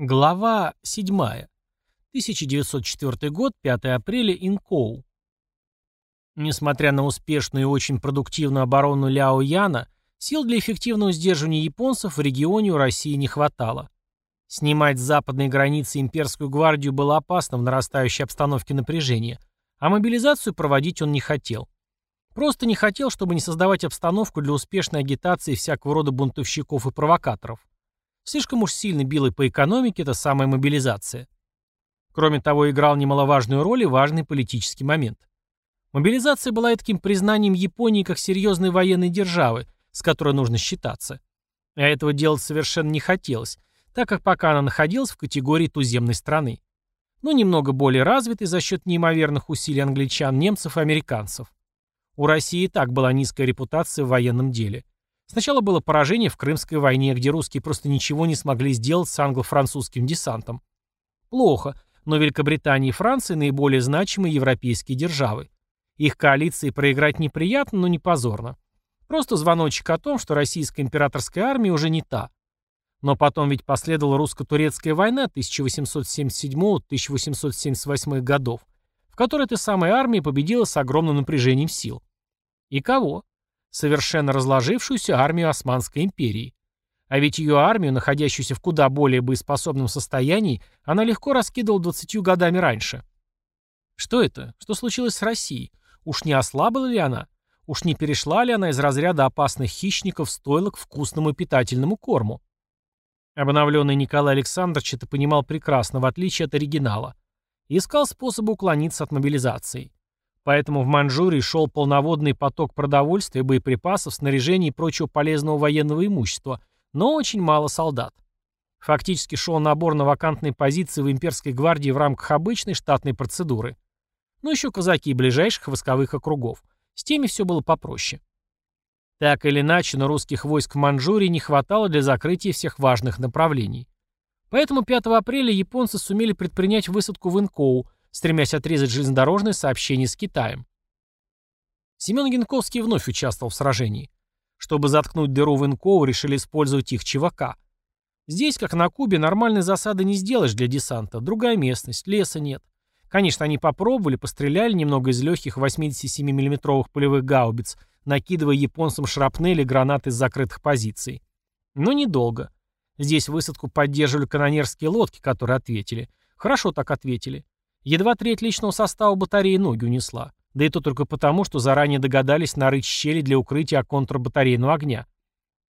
Глава 7. 1904 год, 5 апреля, Инкоу. Несмотря на успешную и очень продуктивную оборону Ляо Яна, сил для эффективного сдерживания японцев в регионе у России не хватало. Снимать с западной границы имперскую гвардию было опасно в нарастающей обстановке напряжения, а мобилизацию проводить он не хотел. Просто не хотел, чтобы не создавать обстановку для успешной агитации всякого рода бунтовщиков и провокаторов. Слишком уж сильно била по экономике эта самая мобилизация. Кроме того, играл немаловажную роль и важный политический момент. Мобилизация была таким признанием Японии как серьезной военной державы, с которой нужно считаться. А этого делать совершенно не хотелось, так как пока она находилась в категории туземной страны. Но немного более развитой за счет неимоверных усилий англичан, немцев и американцев. У России и так была низкая репутация в военном деле. Сначала было поражение в Крымской войне, где русские просто ничего не смогли сделать с англо-французским десантом. Плохо, но Великобритания и Франция наиболее значимые европейские державы. Их коалиции проиграть неприятно, но не позорно. Просто звоночек о том, что российская императорская армия уже не та. Но потом ведь последовала русско-турецкая война 1877-1878 годов, в которой эта самая армия победила с огромным напряжением сил. И кого? Совершенно разложившуюся армию Османской империи. А ведь ее армию, находящуюся в куда более боеспособном состоянии, она легко раскидывала 20 годами раньше. Что это? Что случилось с Россией? Уж не ослабла ли она? Уж не перешла ли она из разряда опасных хищников стойлок вкусному питательному корму? Обновленный Николай Александрович это понимал прекрасно, в отличие от оригинала. И искал способы уклониться от мобилизации. Поэтому в Манчжурии шел полноводный поток продовольствия, боеприпасов, снаряжений и прочего полезного военного имущества, но очень мало солдат. Фактически шел набор на вакантные позиции в имперской гвардии в рамках обычной штатной процедуры. Ну еще казаки ближайших войсковых округов. С теми все было попроще. Так или иначе, но русских войск в Манчжурии не хватало для закрытия всех важных направлений. Поэтому 5 апреля японцы сумели предпринять высадку в Инкоу, стремясь отрезать железнодорожное сообщение с Китаем. Семен Янковский вновь участвовал в сражении. Чтобы заткнуть дыру в Инкоу, решили использовать их ЧВК. Здесь, как на Кубе, нормальной засады не сделаешь для десанта. Другая местность, леса нет. Конечно, они попробовали, постреляли немного из легких 87 миллиметровых полевых гаубиц, накидывая японцам шрапнели и гранаты из закрытых позиций. Но недолго. Здесь высадку поддерживали канонерские лодки, которые ответили. Хорошо так ответили. Едва треть личного состава батареи ноги унесла. Да и то только потому, что заранее догадались нарыть щели для укрытия контрбатарейного огня.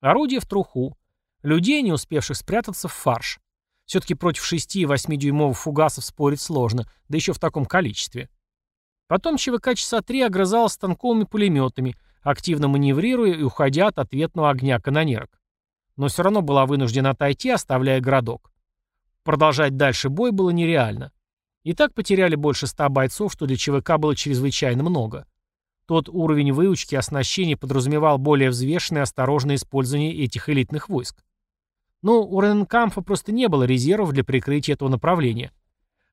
Орудие в труху. Людей, не успевших спрятаться, в фарш. Все-таки против 6 и 8-дюймовых фугасов спорить сложно, да еще в таком количестве. Потом ЧВК часа три огрызалась станковыми пулеметами, активно маневрируя и уходя от ответного огня канонерок. Но все равно была вынуждена отойти, оставляя городок. Продолжать дальше бой было нереально. И так потеряли больше ста бойцов, что для ЧВК было чрезвычайно много. Тот уровень выучки и оснащения подразумевал более взвешенное и осторожное использование этих элитных войск. Но у Ренкамфа просто не было резервов для прикрытия этого направления.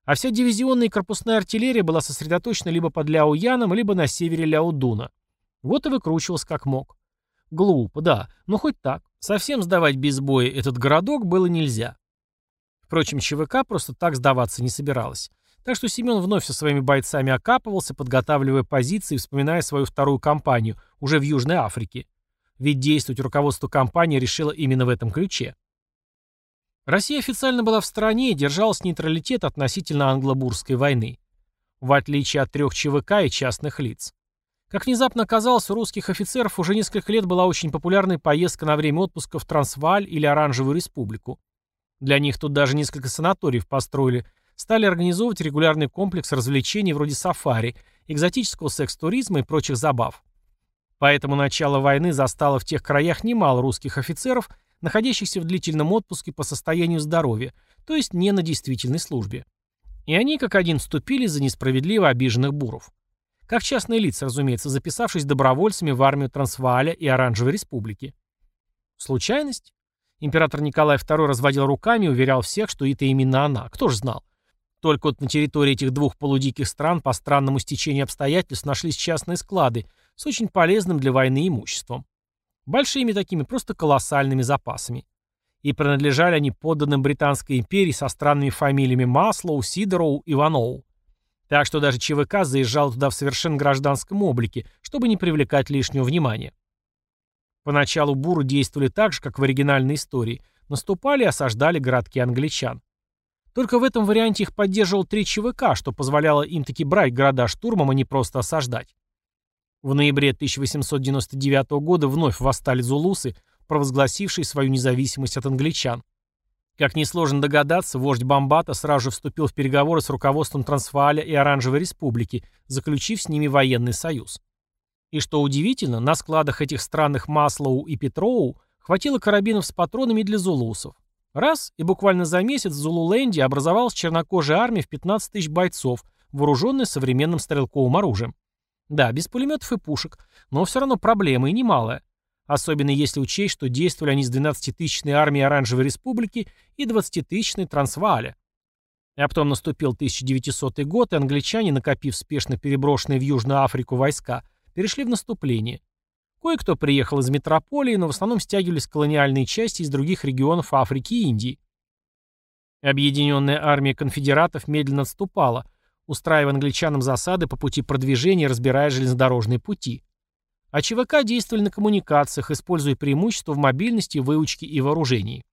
А вся дивизионная и корпусная артиллерия была сосредоточена либо под Ляояном, либо на севере Ляодуна. Вот и выкручивался как мог. Глупо, да, но хоть так. Совсем сдавать без боя этот городок было нельзя. Впрочем, ЧВК просто так сдаваться не собиралась. Так что Семен вновь со своими бойцами окапывался, подготавливая позиции и вспоминая свою вторую кампанию, уже в Южной Африке. Ведь действовать руководство кампании решило именно в этом ключе. Россия официально была в стране и держалась нейтралитет относительно англо-бурской войны. В отличие от трех ЧВК и частных лиц. Как внезапно оказалось, у русских офицеров уже несколько лет была очень популярная поездка на время отпуска в Трансвааль или Оранжевую республику. Для них тут даже несколько санаториев построили, стали организовывать регулярный комплекс развлечений вроде сафари, экзотического секс-туризма и прочих забав. Поэтому начало войны застало в тех краях немало русских офицеров, находящихся в длительном отпуске по состоянию здоровья, то есть не на действительной службе. И они как один вступили за несправедливо обиженных буров. Как частные лица, разумеется, записавшись добровольцами в армию Трансвааля и Оранжевой республики. Случайность? Император Николай II разводил руками и уверял всех, что это именно она. Кто ж знал? Только вот на территории этих двух полудиких стран по странному стечению обстоятельств нашлись частные склады с очень полезным для войны имуществом. Большими такими, просто колоссальными запасами. и принадлежали они подданным Британской империи со странными фамилиями Маслоу, Сидороу, Иваноу. Так что даже ЧВК заезжал туда в совершенно гражданском облике, чтобы не привлекать лишнего внимания. Поначалу буры действовали так же, как в оригинальной истории, наступали и осаждали городки англичан. Только в этом варианте их поддерживал три ЧВК, что позволяло им таки брать города штурмом, а не просто осаждать. В ноябре 1899 года вновь восстали зулусы, провозгласившие свою независимость от англичан. Как несложно догадаться, вождь Бомбата сразу же вступил в переговоры с руководством Трансвааля и Оранжевой Республики, заключив с ними военный союз. И что удивительно, на складах этих странных Маслоу и Петроу хватило карабинов с патронами для зулусов. Раз, и буквально за месяц в Зулуленде образовалась чернокожая армия в 15 тысяч бойцов, вооруженная современным стрелковым оружием. Да, без пулеметов и пушек, но все равно проблема и немалая. Особенно если учесть, что действовали они с 12-тысячной армией Оранжевой Республики и 20-тысячной Трансвааля. А потом наступил 1900 год, и англичане, накопив спешно переброшенные в Южную Африку войска, перешли в наступление. Кое-кто приехал из метрополии, но в основном стягивались колониальные части из других регионов Африки и Индии. Объединенная армия конфедератов медленно отступала, устраивая англичанам засады по пути продвижения, разбирая железнодорожные пути. А ЧВК действовали на коммуникациях, используя преимущества в мобильности, выучке и вооружении.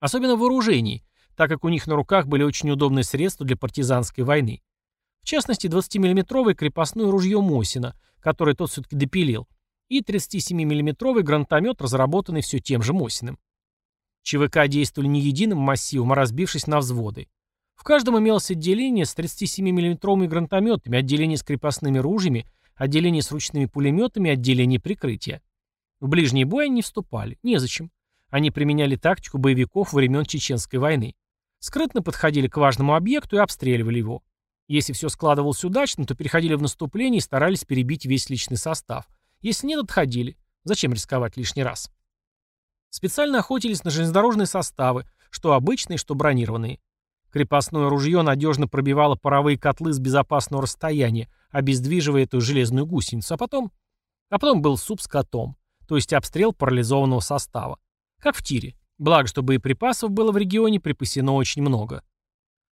Особенно в вооружении, так как у них на руках были очень удобные средства для партизанской войны. В частности, 20-миллиметровое крепостное ружье Мосина, которое тот все-таки допилил, и 37 миллиметровый гранатомет, разработанный все тем же Мосиным. ЧВК действовали не единым массивом, а разбившись на взводы. В каждом имелось отделение с 37 миллиметровыми гранатометами, отделение с крепостными ружьями, отделение с ручными пулеметами, отделение прикрытия. В ближний бой они не вступали, незачем. Они применяли тактику боевиков времен Чеченской войны. Скрытно подходили к важному объекту и обстреливали его. Если все складывалось удачно, то переходили в наступление и старались перебить весь личный состав. Если нет, отходили. Зачем рисковать лишний раз? Специально охотились на железнодорожные составы, что обычные, что бронированные. Крепостное ружье надежно пробивало паровые котлы с безопасного расстояния, обездвиживая эту железную гусеницу, а потом... А потом был суп с котом, то есть обстрел парализованного состава. Как в тире. Благо, что боеприпасов было в регионе припасено очень много.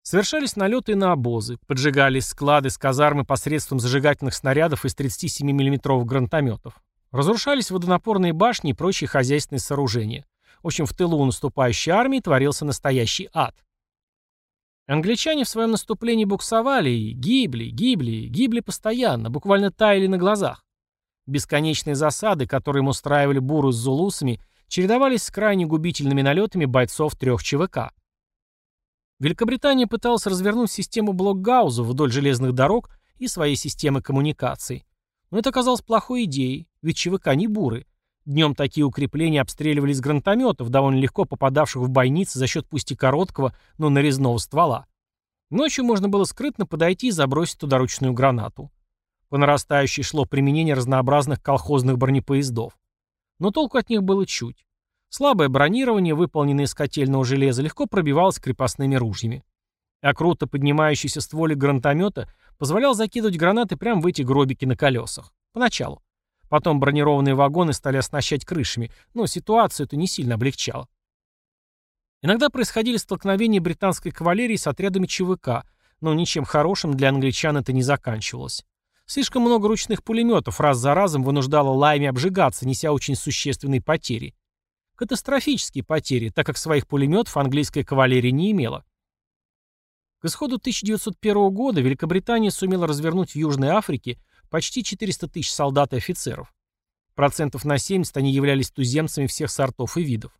Совершались налеты на обозы, поджигались склады с казармы посредством зажигательных снарядов из 37 миллиметровых гранатометов. Разрушались водонапорные башни и прочие хозяйственные сооружения. В общем, в тылу наступающей армии творился настоящий ад. Англичане в своем наступлении буксовали и гибли, гибли, гибли постоянно, буквально таяли на глазах. Бесконечные засады, которые им устраивали буру с зулусами, чередовались с крайне губительными налетами бойцов трех ЧВК. Великобритания пыталась развернуть систему блокгауза вдоль железных дорог и своей системы коммуникаций. Но это оказалось плохой идеей, ведь ЧВК не буры. Днем такие укрепления обстреливались гранатометов, довольно легко попадавших в бойницы за счет пусть и короткого, но нарезного ствола. Ночью можно было скрытно подойти и забросить туда ручную гранату. По нарастающей шло применение разнообразных колхозных бронепоездов. Но толку от них было чуть. Слабое бронирование, выполненное из котельного железа, легко пробивалось крепостными ружьями. А круто поднимающийся стволик гранатомета позволял закидывать гранаты прямо в эти гробики на колесах. Поначалу. Потом бронированные вагоны стали оснащать крышами, но ситуацию это не сильно облегчало. Иногда происходили столкновения британской кавалерии с отрядами ЧВК, но ничем хорошим для англичан это не заканчивалось. Слишком много ручных пулеметов раз за разом вынуждало лайми обжигаться, неся очень существенные потери. Катастрофические потери, так как своих пулеметов английская кавалерия не имела. К исходу 1901 года Великобритания сумела развернуть в Южной Африке Почти 400 тысяч солдат и офицеров. Процентов на 70 они являлись туземцами всех сортов и видов.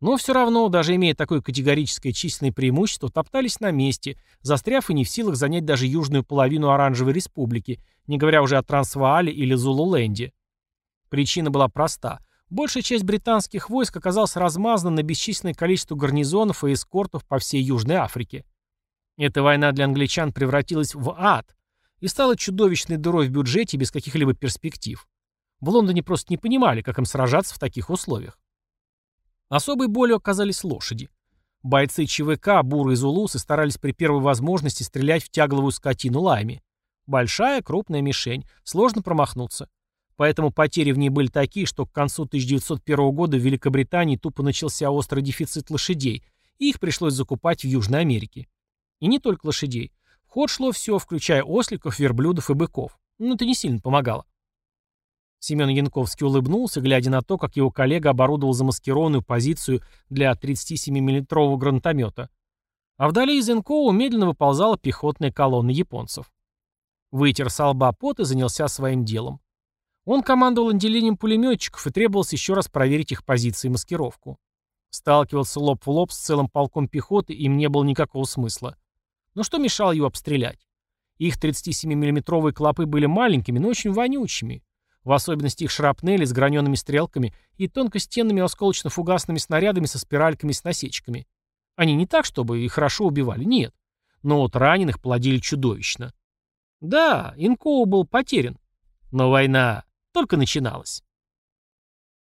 Но все равно, даже имея такое категорическое численное преимущество, топтались на месте, застряв и не в силах занять даже южную половину Оранжевой Республики, не говоря уже о Трансваале или Зулуленде. Причина была проста. Большая часть британских войск оказалась размазана на бесчисленное количество гарнизонов и эскортов по всей Южной Африке. Эта война для англичан превратилась в ад, и стала чудовищной дырой в бюджете без каких-либо перспектив. В Лондоне просто не понимали, как им сражаться в таких условиях. Особой болью оказались лошади. Бойцы ЧВК, буры и зулусы старались при первой возможности стрелять в тягловую скотину лайми. Большая, крупная мишень. Сложно промахнуться. Поэтому потери в ней были такие, что к концу 1901 года в Великобритании тупо начался острый дефицит лошадей, и их пришлось закупать в Южной Америке. И не только лошадей. В ход шло все, включая осликов, верблюдов и быков. Но это не сильно помогало. Семен Янковский улыбнулся, глядя на то, как его коллега оборудовал замаскированную позицию для 37 миллиметрового гранатомета. А вдали из Инкоу медленно выползала пехотная колонна японцев. Вытер с лба пот и занялся своим делом. Он командовал отделением пулеметчиков и требовалось еще раз проверить их позиции и маскировку. Сталкиваться лоб в лоб с целым полком пехоты им не было никакого смысла. Но что мешало его обстрелять? Их 37 миллиметровые клопы были маленькими, но очень вонючими в особенности их шрапнели с гранеными стрелками и тонкостенными осколочно-фугасными снарядами со спиральками с насечками. Они не так, чтобы их хорошо убивали, нет. Но вот раненых плодили чудовищно. Да, Инкоу был потерян. Но война только начиналась.